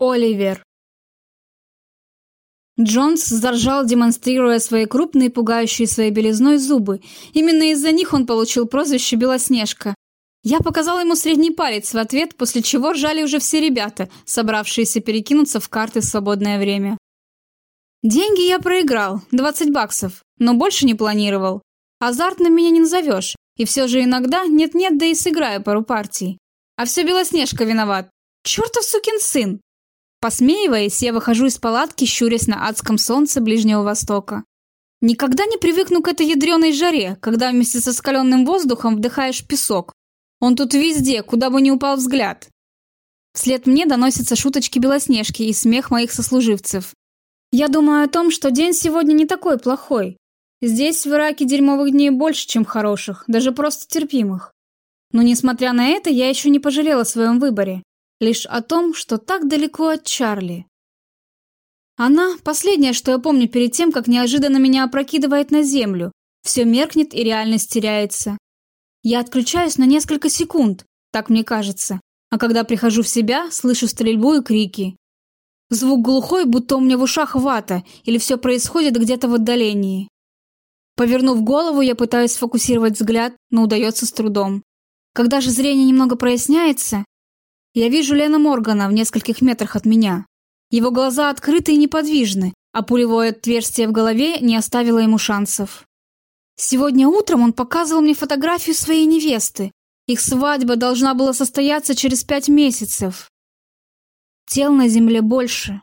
Оливер. Джонс заржал, демонстрируя свои крупные, пугающие своей белизной зубы. Именно из-за них он получил прозвище «Белоснежка». Я показал ему средний палец в ответ, после чего ржали уже все ребята, собравшиеся перекинуться в карты в свободное время. Деньги я проиграл, 20 баксов, но больше не планировал. Азартным меня не назовешь, и все же иногда нет-нет, да и сыграю пару партий. А все Белоснежка виноват. Чертов сукин сын! Посмеиваясь, я выхожу из палатки, щурясь на адском солнце Ближнего Востока. Никогда не привыкну к этой ядреной жаре, когда вместе со скаленным воздухом вдыхаешь песок. Он тут везде, куда бы ни упал взгляд. Вслед мне доносятся шуточки Белоснежки и смех моих сослуживцев. Я думаю о том, что день сегодня не такой плохой. Здесь в Ираке дерьмовых дней больше, чем хороших, даже просто терпимых. Но несмотря на это, я еще не пожалела о своем выборе лишь о том, что так далеко от Чарли. Она – последнее, что я помню перед тем, как неожиданно меня опрокидывает на землю. Все меркнет и реальность теряется. Я отключаюсь на несколько секунд, так мне кажется. А когда прихожу в себя, слышу стрельбу и крики. Звук глухой, будто у меня в ушах вата, или все происходит где-то в отдалении. Повернув голову, я пытаюсь сфокусировать взгляд, но удается с трудом. Когда же зрение немного проясняется, я вижу Лена Моргана в нескольких метрах от меня. Его глаза открыты и неподвижны, а пулевое отверстие в голове не оставило ему шансов. Сегодня утром он показывал мне фотографию своей невесты. Их свадьба должна была состояться через пять месяцев. Тел на земле больше,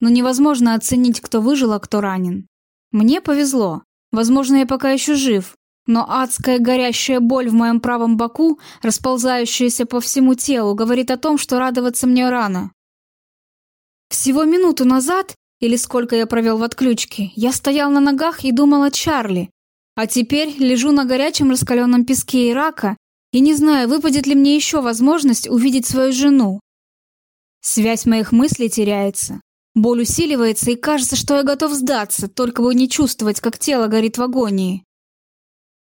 но невозможно оценить, кто выжил, а кто ранен. Мне повезло. Возможно, я пока еще жив, но адская горящая боль в моем правом боку, расползающаяся по всему телу, говорит о том, что радоваться мне рано. Всего минуту назад, или сколько я провел в отключке, я стоял на ногах и думал о Чарли. А теперь лежу на горячем раскаленном песке Ирака и не знаю, выпадет ли мне еще возможность увидеть свою жену. Связь моих мыслей теряется. Боль усиливается, и кажется, что я готов сдаться, только бы не чувствовать, как тело горит в агонии.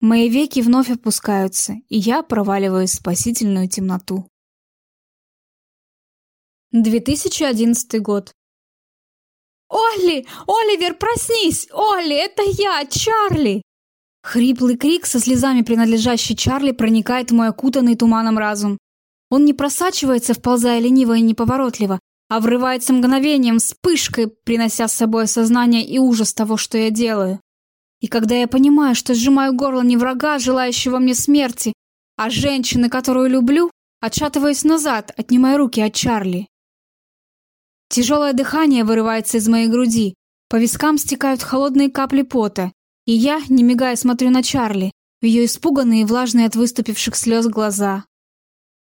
Мои веки вновь опускаются, и я проваливаюсь в спасительную темноту. 2011 год. «Олли! Оливер, проснись! Олли, это я, Чарли!» Хриплый крик со слезами, принадлежащий Чарли, проникает в мой окутанный туманом разум. Он не просачивается, вползая лениво и неповоротливо, а врывается мгновением, вспышкой, принося с собой осознание и ужас того, что я делаю. И когда я понимаю, что сжимаю горло не врага, желающего мне смерти, а женщины, которую люблю, отшатываюсь назад, отнимая руки от Чарли. Тяжелое дыхание вырывается из моей груди, по вискам стекают холодные капли пота, и я, не мигая, смотрю на Чарли, в ее испуганные и влажные от выступивших слез глаза.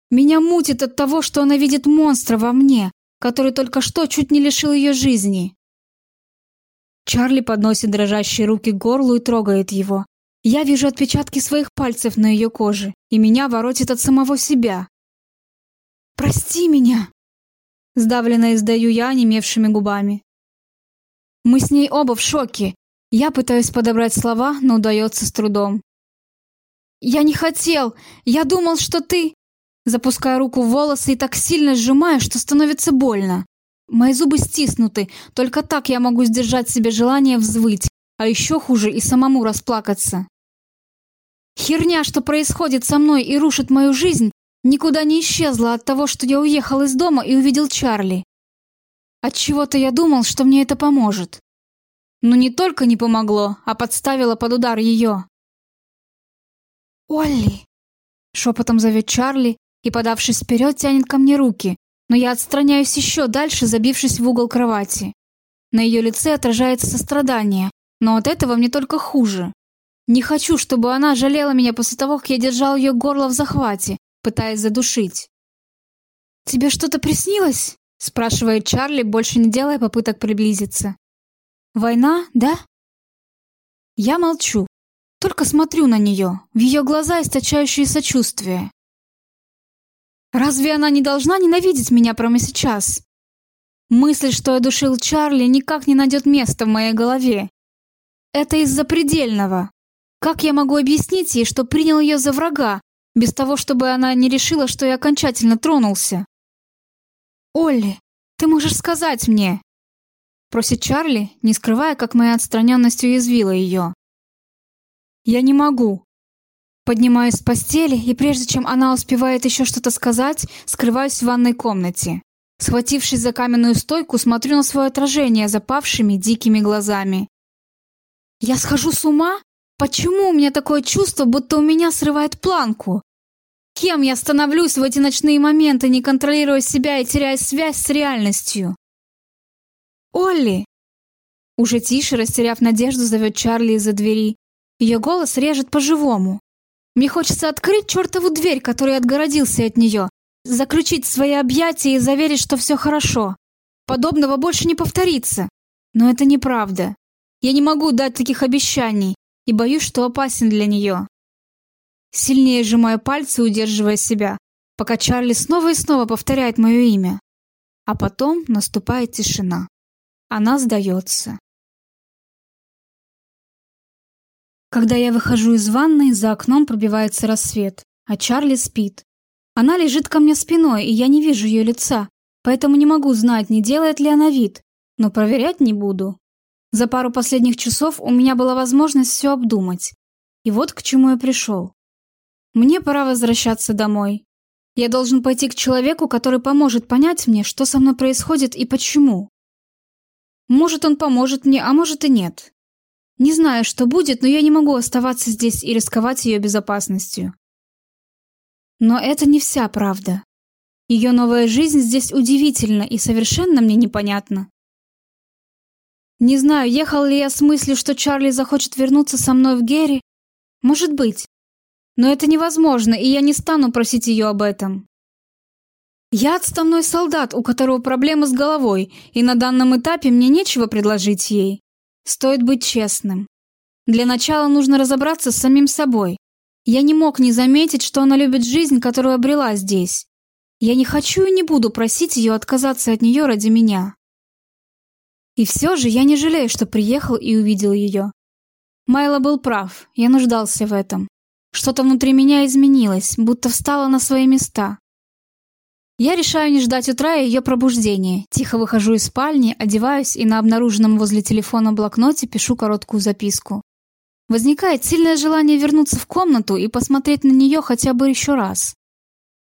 Меня мутит от того, что она видит монстра во мне, который только что чуть не лишил ее жизни. Чарли подносит дрожащие руки к горлу и трогает его. Я вижу отпечатки своих пальцев на ее коже, и меня воротит от самого себя. «Прости меня!» Сдавленно издаю я онемевшими губами. Мы с ней оба в шоке. Я пытаюсь подобрать слова, но удается с трудом. «Я не хотел! Я думал, что ты...» Запускаю руку в волосы и так сильно сжимаю, что становится больно. Мои зубы стиснуты, только так я могу сдержать себе желание взвыть, а еще хуже и самому расплакаться. Херня, что происходит со мной и рушит мою жизнь, никуда не исчезла от того, что я уехал из дома и увидел Чарли. От чего-то я думал, что мне это поможет. Но не только не помогло, а подставило под удар ее. «Олли!» — шепотом зовет Чарли и, подавшись вперед, тянет ко мне руки, но я отстраняюсь еще дальше, забившись в угол кровати. На ее лице отражается сострадание, но от этого мне только хуже. Не хочу, чтобы она жалела меня после того, как я держал ее горло в захвате, пытаясь задушить. «Тебе что-то приснилось?» — спрашивает Чарли, больше не делая попыток приблизиться. «Война, да?» Я молчу, только смотрю на нее, в ее глаза источающие сочувствие. Разве она не должна ненавидеть меня прямо сейчас? Мысль, что я душил Чарли, никак не найдет места в моей голове. Это из-за предельного. Как я могу объяснить ей, что принял ее за врага, без того, чтобы она не решила, что я окончательно тронулся? Олли, Ты можешь сказать мне?» Просит Чарли, не скрывая, как моя отстраненность уязвила ее. «Я не могу». Поднимаюсь с постели, и прежде чем она успевает еще что-то сказать, скрываюсь в ванной комнате. Схватившись за каменную стойку, смотрю на свое отражение запавшими дикими глазами. Я схожу с ума? Почему у меня такое чувство, будто у меня срывает планку? Кем я становлюсь в эти ночные моменты, не контролируя себя и теряя связь с реальностью? Олли! Уже тише, растеряв надежду, зовет Чарли из-за двери. Ее голос режет по-живому. Мне хочется открыть чертову дверь, которой отгородился от нее, заключить свои объятия и заверить, что все хорошо. Подобного больше не повторится. Но это неправда. Я не могу дать таких обещаний и боюсь, что опасен для нее. Сильнее сжимаю пальцы, удерживая себя, пока Чарли снова и снова повторяет мое имя. А потом наступает тишина. Она сдается. Когда я выхожу из ванной, за окном пробивается рассвет, а Чарли спит. Она лежит ко мне спиной, и я не вижу ее лица, поэтому не могу знать, не делает ли она вид, но проверять не буду. За пару последних часов у меня была возможность все обдумать. И вот к чему я пришел. Мне пора возвращаться домой. Я должен пойти к человеку, который поможет понять мне, что со мной происходит и почему. Может, он поможет мне, а может и нет. Не знаю, что будет, но я не могу оставаться здесь и рисковать ее безопасностью. Но это не вся правда. Ее новая жизнь здесь удивительна и совершенно мне непонятна. Не знаю, ехал ли я с мыслью, что Чарли захочет вернуться со мной в Герри. Может быть. Но это невозможно, и я не стану просить ее об этом. Я отставной солдат, у которого проблемы с головой, и на данном этапе мне нечего предложить ей. Стоит быть честным. Для начала нужно разобраться с самим собой. Я не мог не заметить, что она любит жизнь, которую обрела здесь. Я не хочу и не буду просить ее отказаться от нее ради меня. И все же я не жалею, что приехал и увидел ее. Майло был прав, я нуждался в этом. Что-то внутри меня изменилось, будто встало на свои места. Я решаю не ждать утра ее пробуждения. Тихо выхожу из спальни, одеваюсь и на обнаруженном возле телефона блокноте пишу короткую записку. Возникает сильное желание вернуться в комнату и посмотреть на нее хотя бы еще раз.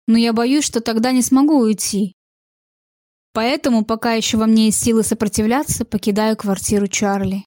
Но я боюсь, что тогда не смогу уйти. Поэтому, пока еще во мне есть силы сопротивляться, покидаю квартиру Чарли.